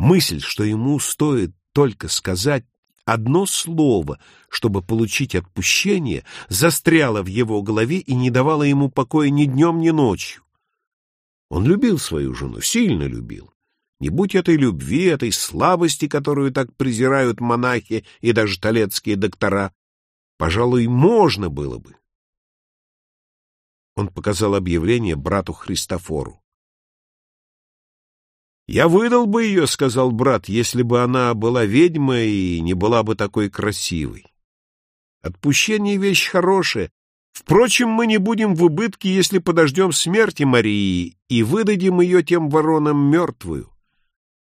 Мысль, что ему стоит только сказать одно слово, чтобы получить отпущение, застряла в его голове и не давала ему покоя ни днем, ни ночью. Он любил свою жену, сильно любил. Не будь этой любви, этой слабости, которую так презирают монахи и даже талецкие доктора, пожалуй, можно было бы. Он показал объявление брату Христофору. «Я выдал бы ее, — сказал брат, — если бы она была ведьмой и не была бы такой красивой. Отпущение — вещь хорошая. Впрочем, мы не будем в убытке, если подождем смерти Марии и выдадим ее тем воронам мертвую.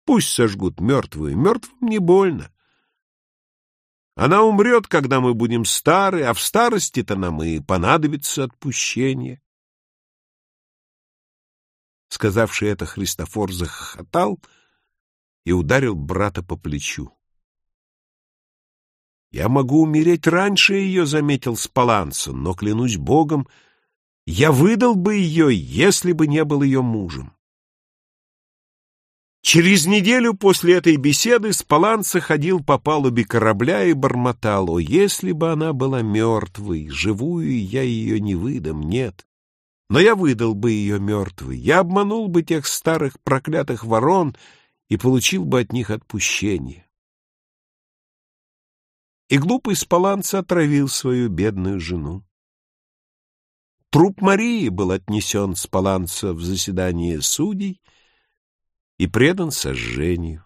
Пусть сожгут мертвую, мертвым не больно. Она умрет, когда мы будем стары, а в старости-то нам и понадобится отпущение. Сказавший это, Христофор захохотал и ударил брата по плечу. «Я могу умереть раньше ее», — заметил Спалансон, «но, клянусь Богом, я выдал бы ее, если бы не был ее мужем». Через неделю после этой беседы Спаланца ходил по палубе корабля и бормотал, «О, если бы она была мертвой, живую я ее не выдам, нет, но я выдал бы ее мертвой, я обманул бы тех старых проклятых ворон и получил бы от них отпущение. И глупый Спаланца отравил свою бедную жену. Труп Марии был отнесен Спаланца в заседание судей и предан сожжению.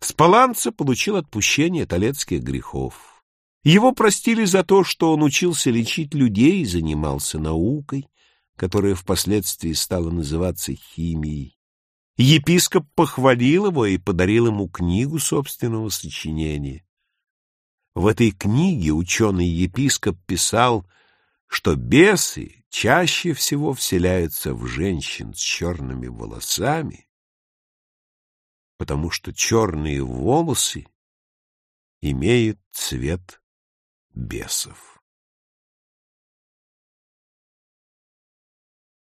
Спаланца получил отпущение талецких грехов. Его простили за то, что он учился лечить людей и занимался наукой, которая впоследствии стала называться химией. Епископ похвалил его и подарил ему книгу собственного сочинения. В этой книге ученый-епископ писал, что бесы чаще всего вселяются в женщин с черными волосами, потому что черные волосы имеют цвет бесов.